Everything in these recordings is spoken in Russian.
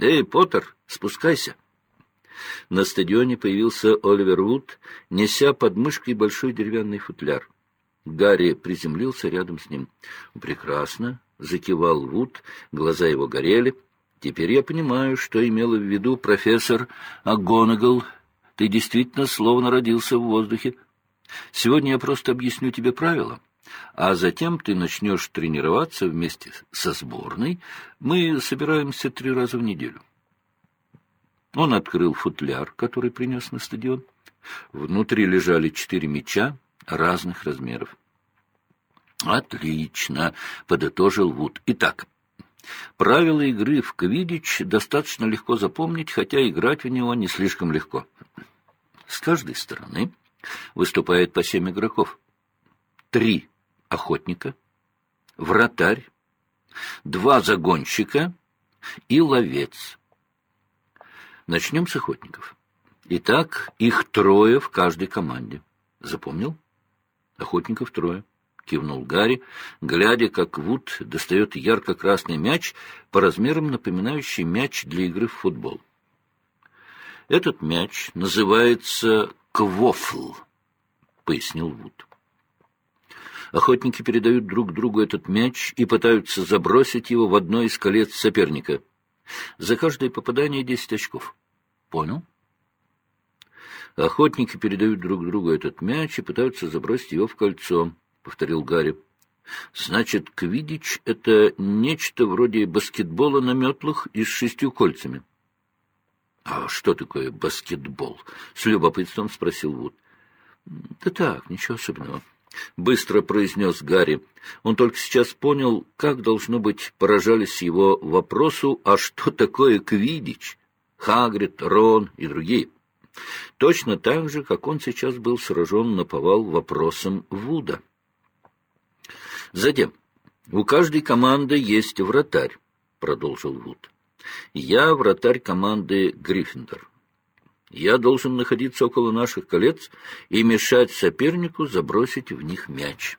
«Эй, Поттер, спускайся!» На стадионе появился Оливер Вуд, неся под мышкой большой деревянный футляр. Гарри приземлился рядом с ним. «Прекрасно!» — закивал Вуд, глаза его горели. «Теперь я понимаю, что имела в виду профессор АГОНАГЛ. Ты действительно словно родился в воздухе. Сегодня я просто объясню тебе правила, а затем ты начнешь тренироваться вместе со сборной. Мы собираемся три раза в неделю». Он открыл футляр, который принес на стадион. Внутри лежали четыре мяча разных размеров. «Отлично!» — подытожил Вуд. «Итак, правила игры в квидич достаточно легко запомнить, хотя играть в него не слишком легко. С каждой стороны выступает по семь игроков. Три охотника, вратарь, два загонщика и ловец. Начнем с охотников. Итак, их трое в каждой команде. Запомнил? Охотников трое. Кивнул Гарри, глядя, как Вуд достает ярко-красный мяч, по размерам напоминающий мяч для игры в футбол. Этот мяч называется квофл, пояснил Вуд. Охотники передают друг другу этот мяч и пытаются забросить его в одно из колец соперника. За каждое попадание десять очков. Понял? Охотники передают друг другу этот мяч и пытаются забросить его в кольцо, — повторил Гарри. Значит, квидич — это нечто вроде баскетбола на метлах и с шестью кольцами. — А что такое баскетбол? — с любопытством спросил Вуд. — Да так, ничего особенного. — быстро произнес Гарри. Он только сейчас понял, как, должно быть, поражались его вопросу, а что такое квидич? Хагрид, Рон и другие. Точно так же, как он сейчас был сражен на повал вопросом Вуда. Затем, у каждой команды есть вратарь, продолжил Вуд. Я вратарь команды Гриффиндор. Я должен находиться около наших колец и мешать сопернику забросить в них мяч.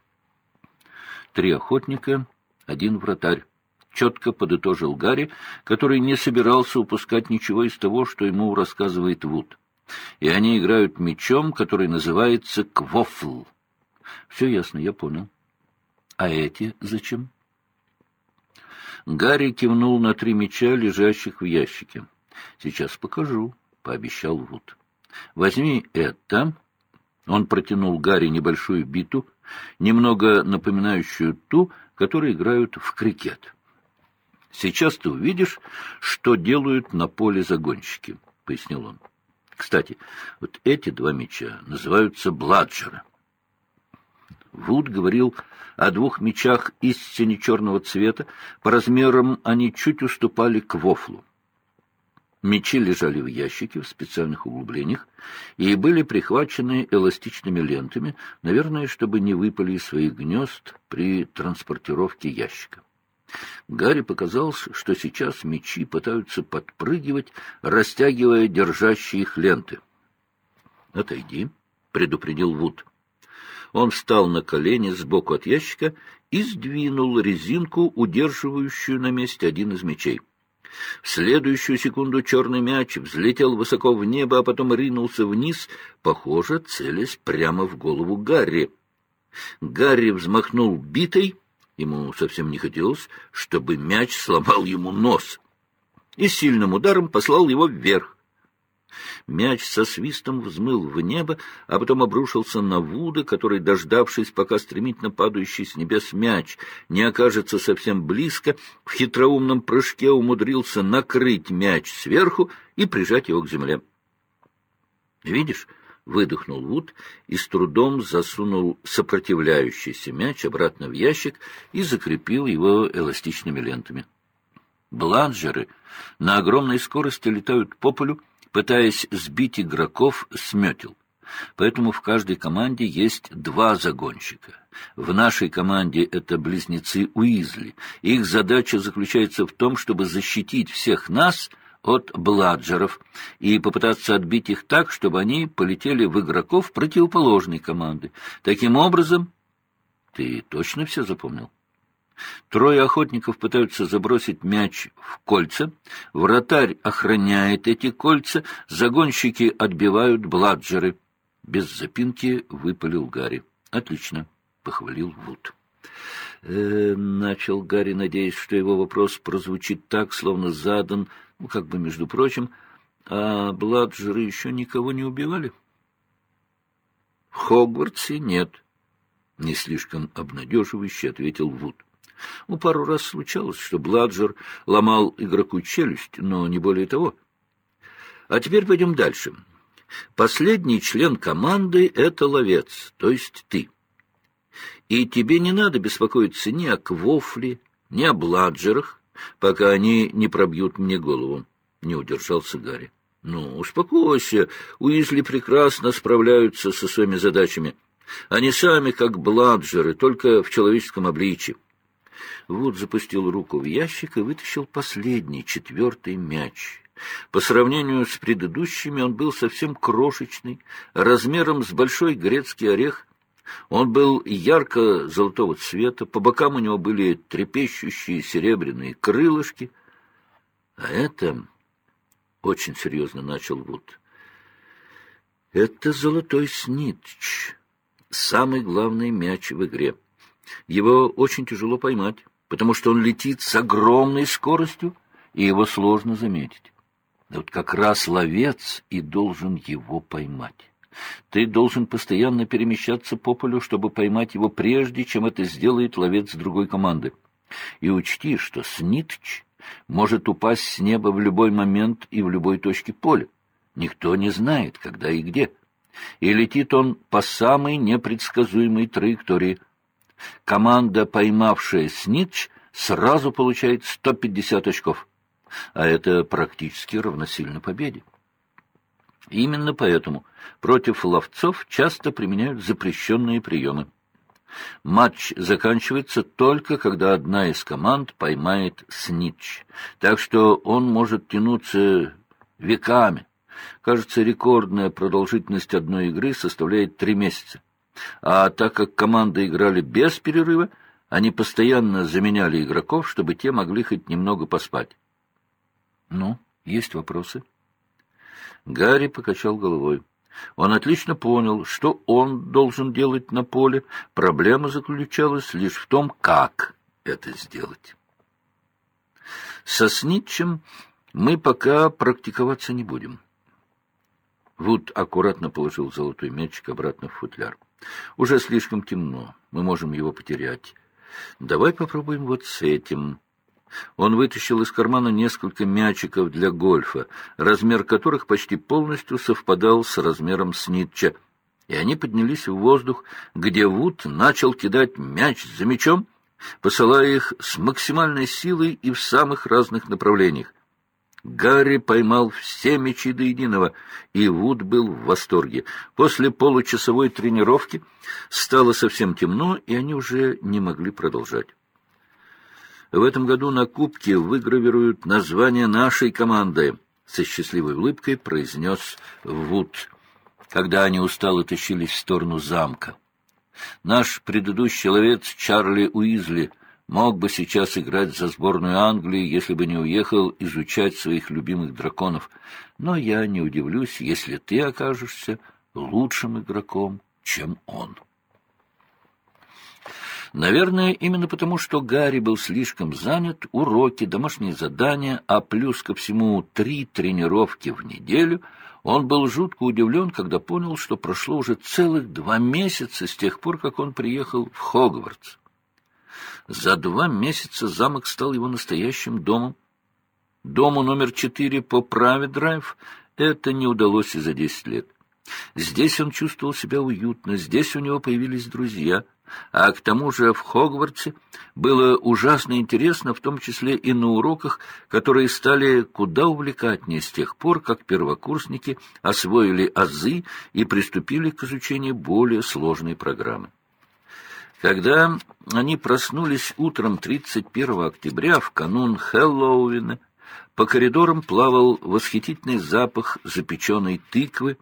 Три охотника, один вратарь четко подытожил Гарри, который не собирался упускать ничего из того, что ему рассказывает Вуд. И они играют мечом, который называется квофл. Все ясно, я понял. А эти зачем? Гарри кивнул на три меча, лежащих в ящике. Сейчас покажу, пообещал Вуд. Возьми это. Он протянул Гарри небольшую биту, немного напоминающую ту, которой играют в крикет. Сейчас ты увидишь, что делают на поле загонщики, — пояснил он. Кстати, вот эти два меча называются бладжеры. Вуд говорил о двух мечах из сине-черного цвета, по размерам они чуть уступали к вофлу. Мечи лежали в ящике в специальных углублениях и были прихвачены эластичными лентами, наверное, чтобы не выпали из своих гнезд при транспортировке ящика. Гарри показалось, что сейчас мечи пытаются подпрыгивать, растягивая держащие их ленты. — Отойди, — предупредил Вуд. Он встал на колени сбоку от ящика и сдвинул резинку, удерживающую на месте один из мечей. В следующую секунду черный мяч взлетел высоко в небо, а потом ринулся вниз, похоже, целясь прямо в голову Гарри. Гарри взмахнул битой — Ему совсем не хотелось, чтобы мяч сломал ему нос. И сильным ударом послал его вверх. Мяч со свистом взмыл в небо, а потом обрушился на Вуда, который, дождавшись, пока стремительно падающий с небес мяч не окажется совсем близко, в хитроумном прыжке умудрился накрыть мяч сверху и прижать его к земле. «Видишь?» — выдохнул Вуд и с трудом засунул сопротивляющийся мяч обратно в ящик и закрепил его эластичными лентами. Бладжеры на огромной скорости летают по полю, пытаясь сбить игроков с метел. Поэтому в каждой команде есть два загонщика. В нашей команде это близнецы Уизли. Их задача заключается в том, чтобы защитить всех нас — от бладжеров и попытаться отбить их так, чтобы они полетели в игроков противоположной команды. Таким образом... Ты точно все запомнил? Трое охотников пытаются забросить мяч в кольца. Вратарь охраняет эти кольца. Загонщики отбивают бладжеры. Без запинки выпалил Гарри. Отлично, похвалил Вуд. Э, начал Гарри, надеясь, что его вопрос прозвучит так, словно задан, ну, как бы, между прочим, а бладжеры еще никого не убивали? В Хогвартсе нет, — не слишком обнадеживающе ответил Вуд. Ну, пару раз случалось, что Бладжер ломал игроку челюсть, но не более того. А теперь пойдем дальше. Последний член команды — это ловец, то есть ты. И тебе не надо беспокоиться ни о Квофле, ни о Бладжерах, пока они не пробьют мне голову, — не удержался Гарри. — Ну, успокойся, Уизли прекрасно справляются со своими задачами. Они сами как Бладжеры, только в человеческом обличье. Вуд запустил руку в ящик и вытащил последний, четвертый мяч. По сравнению с предыдущими он был совсем крошечный, размером с большой грецкий орех. Он был ярко-золотого цвета, по бокам у него были трепещущие серебряные крылышки. А это, — очень серьезно начал Вуд, — это золотой снитч, самый главный мяч в игре. Его очень тяжело поймать потому что он летит с огромной скоростью, и его сложно заметить. вот как раз ловец и должен его поймать. Ты должен постоянно перемещаться по полю, чтобы поймать его прежде, чем это сделает ловец другой команды. И учти, что Снитч может упасть с неба в любой момент и в любой точке поля. Никто не знает, когда и где. И летит он по самой непредсказуемой траектории – Команда, поймавшая Снитч, сразу получает 150 очков, а это практически равносильно победе. Именно поэтому против ловцов часто применяют запрещенные приемы. Матч заканчивается только, когда одна из команд поймает снитч, так что он может тянуться веками. Кажется, рекордная продолжительность одной игры составляет три месяца. А так как команды играли без перерыва, они постоянно заменяли игроков, чтобы те могли хоть немного поспать. Ну, есть вопросы? Гарри покачал головой. Он отлично понял, что он должен делать на поле. Проблема заключалась лишь в том, как это сделать. Со Снитчем мы пока практиковаться не будем. Вуд аккуратно положил золотой мячик обратно в футляр. Уже слишком темно, мы можем его потерять. Давай попробуем вот с этим. Он вытащил из кармана несколько мячиков для гольфа, размер которых почти полностью совпадал с размером снитча, и они поднялись в воздух, где Вуд начал кидать мяч за мячом, посылая их с максимальной силой и в самых разных направлениях. Гарри поймал все мячи до единого, и Вуд был в восторге. После получасовой тренировки стало совсем темно, и они уже не могли продолжать. В этом году на кубке выгравируют название нашей команды, со счастливой улыбкой произнес Вуд, когда они устало тащились в сторону замка. Наш предыдущий ловец Чарли Уизли — мог бы сейчас играть за сборную Англии, если бы не уехал изучать своих любимых драконов. Но я не удивлюсь, если ты окажешься лучшим игроком, чем он. Наверное, именно потому, что Гарри был слишком занят, уроки, домашние задания, а плюс ко всему три тренировки в неделю, он был жутко удивлен, когда понял, что прошло уже целых два месяца с тех пор, как он приехал в Хогвартс. За два месяца замок стал его настоящим домом. Дому номер четыре по Праве-драйв это не удалось и за десять лет. Здесь он чувствовал себя уютно, здесь у него появились друзья, а к тому же в Хогвартсе было ужасно интересно, в том числе и на уроках, которые стали куда увлекательнее с тех пор, как первокурсники освоили азы и приступили к изучению более сложной программы. Когда они проснулись утром 31 октября, в канун Хэллоуина, по коридорам плавал восхитительный запах запеченной тыквы,